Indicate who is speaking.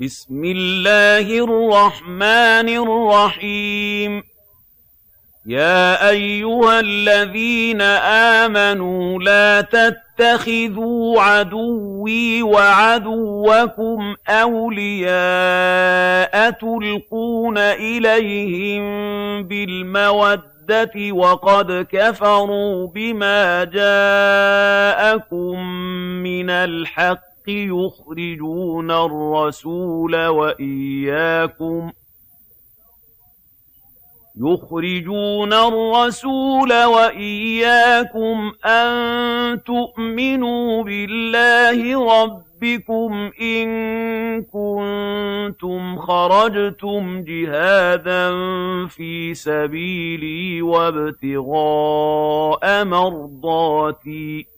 Speaker 1: بسم الله الرحمن الرحيم يا أيها الذين آمنوا لا تتخذوا عدوي وعدوكم أولياء تلقون إليهم بالمودة وَقَدْ كَفَرُوا بِمَا جَاءَكُم مِّنَ الْحَقِّ الحق يخرجون الرسول وإياكم يخرجون الرسول وإياكم أن تؤمنوا بالله ربكم إن كنتم خرجتم جهادا في سبيلي وابتغاء مرضاتي